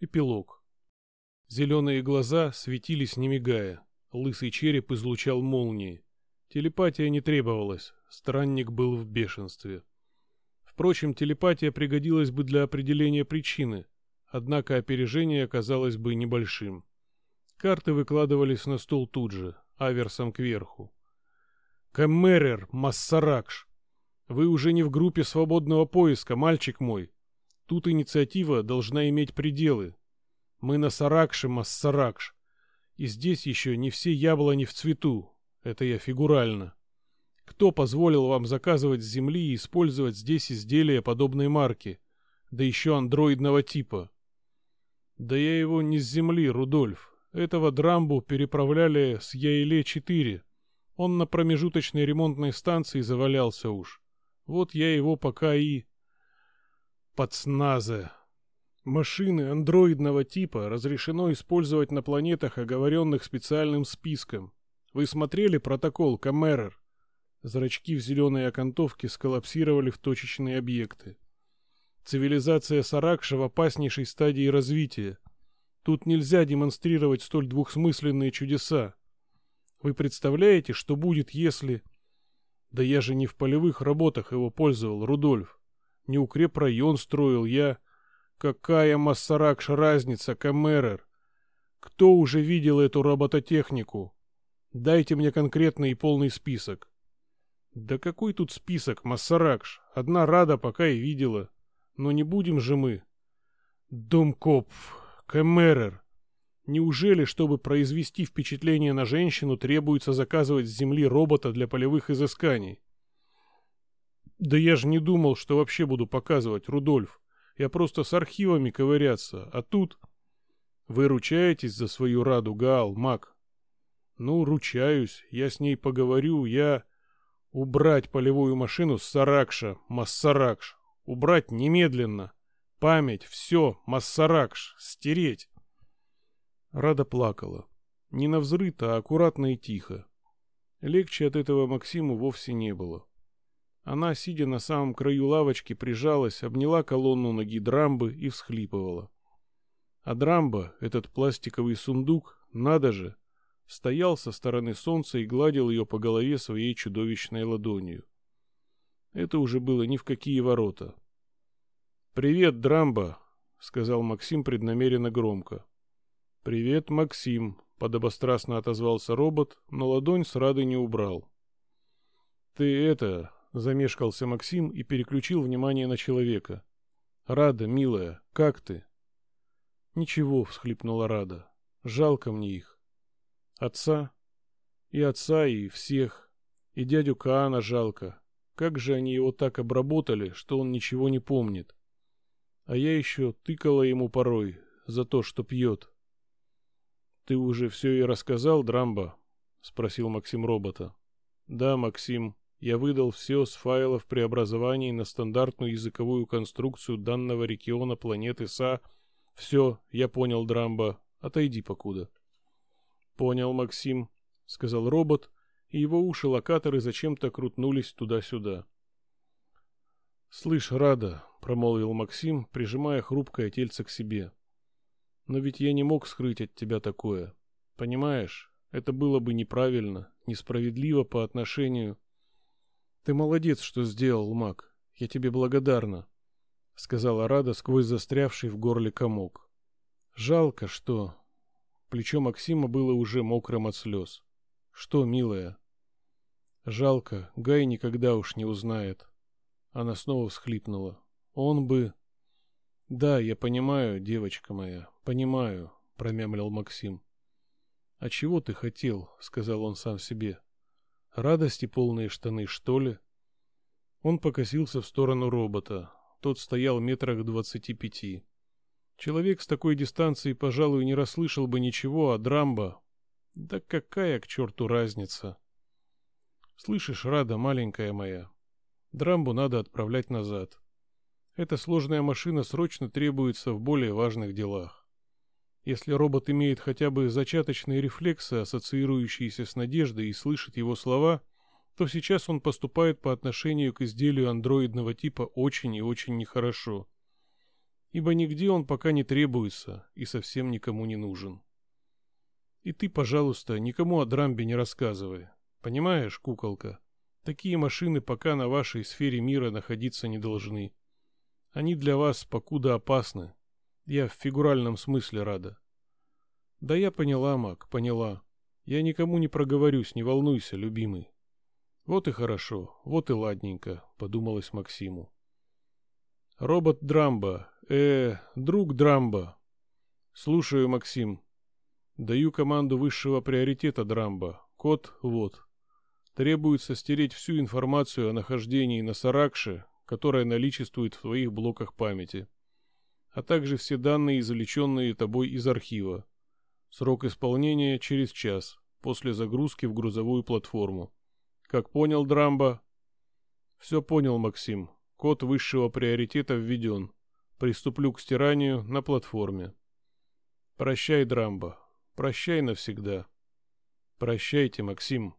Эпилог. Зеленые глаза светились не мигая. Лысый череп излучал молнии. Телепатия не требовалась, странник был в бешенстве. Впрочем, телепатия пригодилась бы для определения причины, однако опережение оказалось бы небольшим. Карты выкладывались на стол тут же, аверсом кверху. «Кэммерер, Массаракш! Вы уже не в группе свободного поиска, мальчик мой. Тут инициатива должна иметь пределы. Мы на Саракше, Массаракш. И здесь еще не все яблони в цвету. Это я фигурально. Кто позволил вам заказывать с земли и использовать здесь изделия подобной марки? Да еще андроидного типа. Да я его не с земли, Рудольф. Этого Драмбу переправляли с Яиле-4. Он на промежуточной ремонтной станции завалялся уж. Вот я его пока и... Пацназе. Машины андроидного типа разрешено использовать на планетах, оговоренных специальным списком. Вы смотрели протокол, Камерер? Зрачки в зеленой окантовке сколлапсировали в точечные объекты. Цивилизация Саракша в опаснейшей стадии развития. Тут нельзя демонстрировать столь двухсмысленные чудеса. Вы представляете, что будет, если... Да я же не в полевых работах его пользовал, Рудольф. Не укрепрайон строил я... Какая Массаракш разница, Камерер? Кто уже видел эту робототехнику? Дайте мне конкретный и полный список. Да какой тут список, Массаракш? Одна Рада пока и видела. Но не будем же мы. Домкопф, Камерер. Неужели, чтобы произвести впечатление на женщину, требуется заказывать с земли робота для полевых изысканий? Да я же не думал, что вообще буду показывать, Рудольф. Я просто с архивами ковыряться, а тут... Вы ручаетесь за свою Раду, Гаал, маг? Ну, ручаюсь, я с ней поговорю, я... Убрать полевую машину с Саракша, Массаракш. Убрать немедленно. Память, все, Массаракш, стереть. Рада плакала. Не навзрыд, а аккуратно и тихо. Легче от этого Максиму вовсе не было. Она, сидя на самом краю лавочки, прижалась, обняла колонну ноги Драмбы и всхлипывала. А Драмба, этот пластиковый сундук, надо же, стоял со стороны солнца и гладил ее по голове своей чудовищной ладонью. Это уже было ни в какие ворота. «Привет, Драмба!» — сказал Максим преднамеренно громко. «Привет, Максим!» — подобострастно отозвался робот, но ладонь с Радой не убрал. «Ты это, Замешкался Максим и переключил внимание на человека. «Рада, милая, как ты?» «Ничего», — всхлипнула Рада. «Жалко мне их. Отца? И отца, и всех. И дядю Каана жалко. Как же они его так обработали, что он ничего не помнит. А я еще тыкала ему порой за то, что пьет». «Ты уже все и рассказал, Драмба?» — спросил Максим робота. «Да, Максим», я выдал все с файлов преобразований на стандартную языковую конструкцию данного региона планеты СА. Все, я понял, Драмба. Отойди покуда. Понял, Максим, сказал робот, и его уши-локаторы зачем-то крутнулись туда-сюда. «Слышь, Рада», — промолвил Максим, прижимая хрупкое тельце к себе. «Но ведь я не мог скрыть от тебя такое. Понимаешь, это было бы неправильно, несправедливо по отношению...» «Ты молодец, что сделал, маг. Я тебе благодарна», — сказала Рада сквозь застрявший в горле комок. «Жалко, что...» Плечо Максима было уже мокрым от слез. «Что, милая?» «Жалко, Гай никогда уж не узнает». Она снова всхлипнула. «Он бы...» «Да, я понимаю, девочка моя, понимаю», — промямлил Максим. «А чего ты хотел?» — сказал он сам себе. Радости полные штаны, что ли? Он покосился в сторону робота. Тот стоял метрах двадцати пяти. Человек с такой дистанции, пожалуй, не расслышал бы ничего, а Драмба... Да какая к черту разница? Слышишь, Рада, маленькая моя, Драмбу надо отправлять назад. Эта сложная машина срочно требуется в более важных делах. Если робот имеет хотя бы зачаточные рефлексы, ассоциирующиеся с надеждой, и слышит его слова, то сейчас он поступает по отношению к изделию андроидного типа очень и очень нехорошо. ибо нигде он пока не требуется и совсем никому не нужен. И ты, пожалуйста, никому о Драмбе не рассказывай. Понимаешь, куколка? Такие машины пока на вашей сфере мира находиться не должны. Они для вас покуда опасны. Я в фигуральном смысле рада. Да я поняла, Мак, поняла. Я никому не проговорюсь, не волнуйся, любимый. Вот и хорошо, вот и ладненько, подумалось Максиму. Робот Драмба, э, друг Драмба. Слушаю, Максим. Даю команду высшего приоритета Драмба. Код вот. Требуется стереть всю информацию о нахождении на Саракше, которая наличествует в твоих блоках памяти, а также все данные, извлеченные тобой из архива. Срок исполнения через час, после загрузки в грузовую платформу. Как понял, Драмба? Все понял, Максим. Код высшего приоритета введен. Приступлю к стиранию на платформе. Прощай, Драмба. Прощай навсегда. Прощайте, Максим.